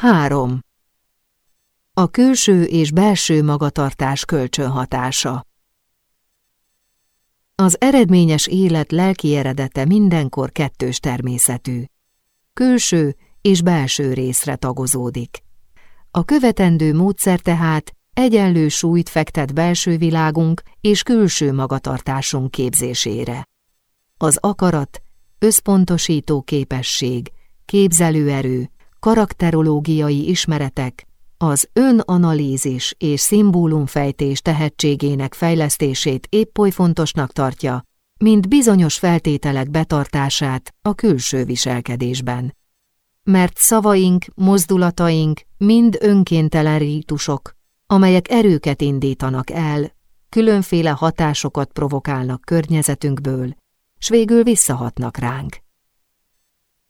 3. A külső és belső magatartás kölcsönhatása Az eredményes élet lelki eredete mindenkor kettős természetű. Külső és belső részre tagozódik. A követendő módszer tehát egyenlő súlyt fektet belső világunk és külső magatartásunk képzésére. Az akarat, összpontosító képesség, képzelőerő, karakterológiai ismeretek, az önanalízis és szimbólumfejtés tehetségének fejlesztését épp oly fontosnak tartja, mint bizonyos feltételek betartását a külső viselkedésben. Mert szavaink, mozdulataink mind önkéntelen rítusok, amelyek erőket indítanak el, különféle hatásokat provokálnak környezetünkből, s végül visszahatnak ránk.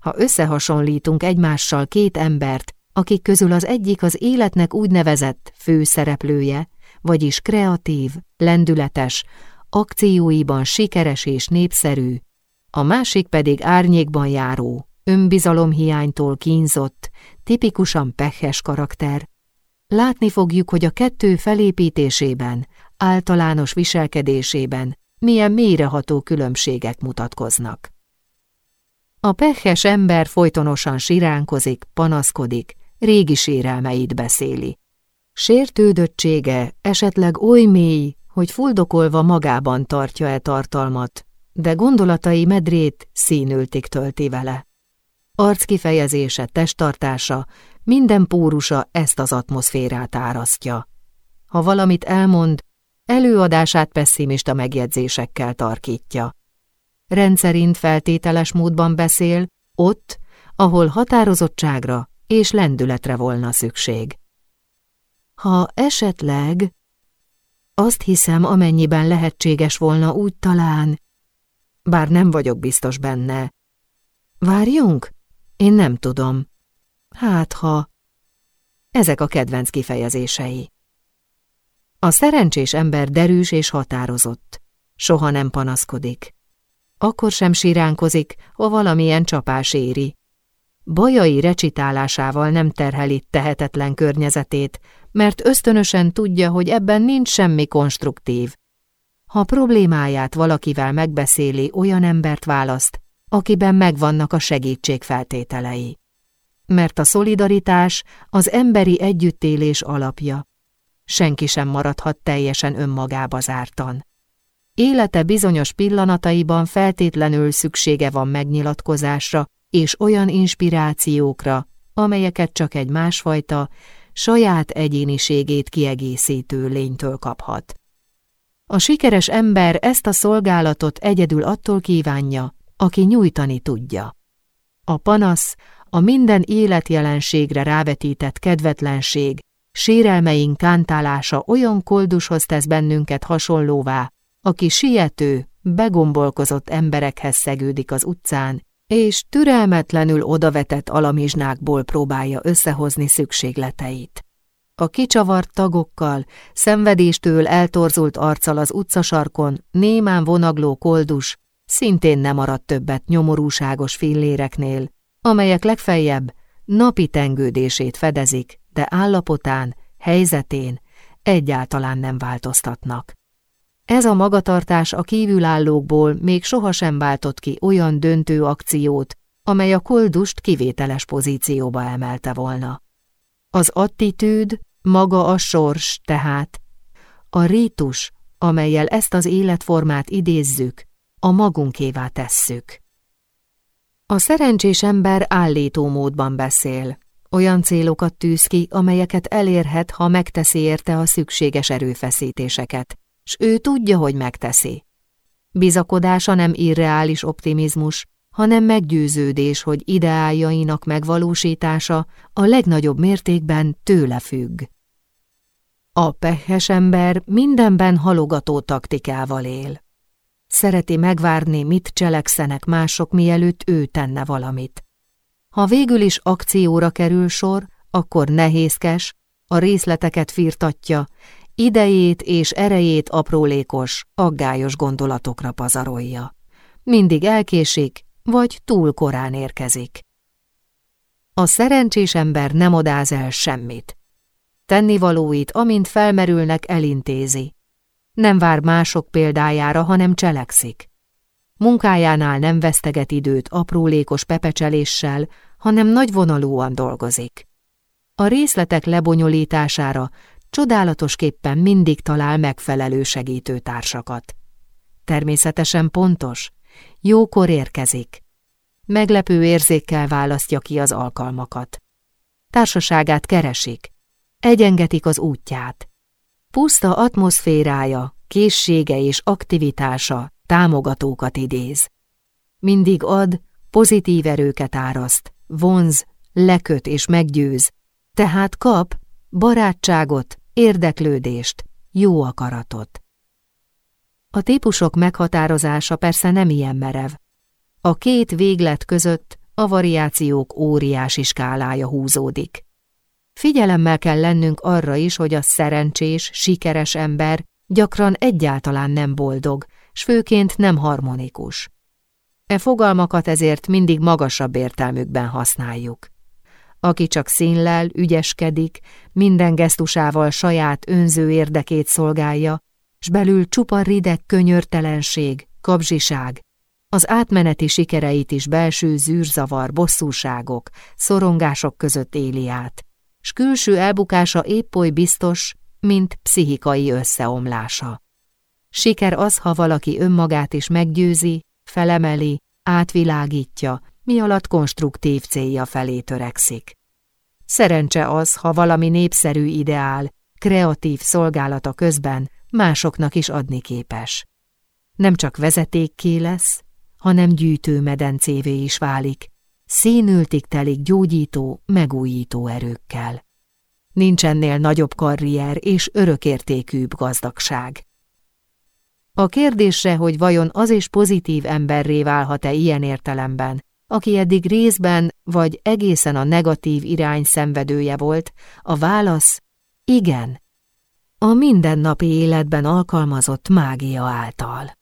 Ha összehasonlítunk egymással két embert, akik közül az egyik az életnek úgynevezett főszereplője, vagyis kreatív, lendületes, akcióiban sikeres és népszerű, a másik pedig árnyékban járó, önbizalomhiánytól kínzott, tipikusan pehes karakter, látni fogjuk, hogy a kettő felépítésében, általános viselkedésében milyen mélyreható különbségek mutatkoznak. A pehes ember folytonosan siránkozik, panaszkodik, régi sérelmeit beszéli. Sértődöttsége esetleg oly mély, hogy fuldokolva magában tartja-e tartalmat, de gondolatai medrét színültig tölti vele. Arckifejezése, testtartása, minden pórusa ezt az atmoszférát árasztja. Ha valamit elmond, előadását pessimista megjegyzésekkel tarkítja. Rendszerint feltételes módban beszél, ott, ahol határozottságra és lendületre volna szükség. Ha esetleg, azt hiszem, amennyiben lehetséges volna úgy talán, bár nem vagyok biztos benne. Várjunk? Én nem tudom. Hát, ha... Ezek a kedvenc kifejezései. A szerencsés ember derűs és határozott. Soha nem panaszkodik. Akkor sem siránkozik, ha valamilyen csapás éri. Bajai recitálásával nem terheli tehetetlen környezetét, mert ösztönösen tudja, hogy ebben nincs semmi konstruktív. Ha problémáját valakivel megbeszéli, olyan embert választ, akiben megvannak a segítség feltételei. Mert a szolidaritás az emberi együttélés alapja. Senki sem maradhat teljesen önmagába zártan. Élete bizonyos pillanataiban feltétlenül szüksége van megnyilatkozásra és olyan inspirációkra, amelyeket csak egy másfajta, saját egyéniségét kiegészítő lénytől kaphat. A sikeres ember ezt a szolgálatot egyedül attól kívánja, aki nyújtani tudja. A panasz, a minden életjelenségre rávetített kedvetlenség, sérelmeink kántálása olyan koldushoz tesz bennünket hasonlóvá, aki siető, begombolkozott emberekhez szegődik az utcán, és türelmetlenül odavetett alamizsnákból próbálja összehozni szükségleteit. A kicsavart tagokkal, szenvedéstől eltorzult arccal az utcasarkon, némán vonagló koldus, szintén nem maradt többet nyomorúságos filléreknél, amelyek legfeljebb napi tengődését fedezik, de állapotán, helyzetén egyáltalán nem változtatnak. Ez a magatartás a kívülállókból még sohasem váltott ki olyan döntő akciót, amely a koldust kivételes pozícióba emelte volna. Az attitűd, maga a sors tehát, a rítus, amelyel ezt az életformát idézzük, a magunkévá tesszük. A szerencsés ember állító módban beszél, olyan célokat tűz ki, amelyeket elérhet, ha megteszi érte a szükséges erőfeszítéseket, s ő tudja, hogy megteszi. Bizakodása nem irreális optimizmus, hanem meggyőződés, hogy ideájainak megvalósítása a legnagyobb mértékben tőle függ. A pehes ember mindenben halogató taktikával él. Szereti megvárni, mit cselekszenek mások, mielőtt ő tenne valamit. Ha végül is akcióra kerül sor, akkor nehézkes, a részleteket firtatja, idejét és erejét aprólékos, aggályos gondolatokra pazarolja. Mindig elkésik, vagy túl korán érkezik. A szerencsés ember nem odáz el semmit. Tennivalóit, amint felmerülnek, elintézi. Nem vár mások példájára, hanem cselekszik. Munkájánál nem veszteget időt aprólékos pepecseléssel, hanem nagyvonalúan dolgozik. A részletek lebonyolítására csodálatosképpen mindig talál megfelelő segítőtársakat. Természetesen pontos, jókor érkezik. Meglepő érzékkel választja ki az alkalmakat. Társaságát keresik, egyengetik az útját. Puszta atmoszférája, készsége és aktivitása támogatókat idéz. Mindig ad, pozitív erőket áraszt, vonz, leköt és meggyőz, tehát kap barátságot, érdeklődést, jó akaratot. A típusok meghatározása persze nem ilyen merev. A két véglet között a variációk óriási skálája húzódik. Figyelemmel kell lennünk arra is, hogy a szerencsés, sikeres ember gyakran egyáltalán nem boldog, s főként nem harmonikus. E fogalmakat ezért mindig magasabb értelmükben használjuk. Aki csak színlel, ügyeskedik, minden gesztusával saját önző érdekét szolgálja, s belül csupa rideg könyörtelenség, kabzsiság, az átmeneti sikereit is belső zűrzavar, bosszúságok, szorongások között éli át, s külső elbukása épp oly biztos, mint pszichikai összeomlása. Siker az, ha valaki önmagát is meggyőzi, felemeli, átvilágítja, mi alatt konstruktív célja felé törekszik. Szerencse az, ha valami népszerű ideál, kreatív szolgálata közben másoknak is adni képes. Nem csak vezetékké lesz, hanem gyűjtőmedencévé is válik, színültig telik gyógyító, megújító erőkkel. Nincs ennél nagyobb karrier és örökértékűbb gazdagság. A kérdésre, hogy vajon az is pozitív emberré válhat-e ilyen értelemben, aki eddig részben vagy egészen a negatív irány szenvedője volt, a válasz igen. A mindennapi életben alkalmazott mágia által.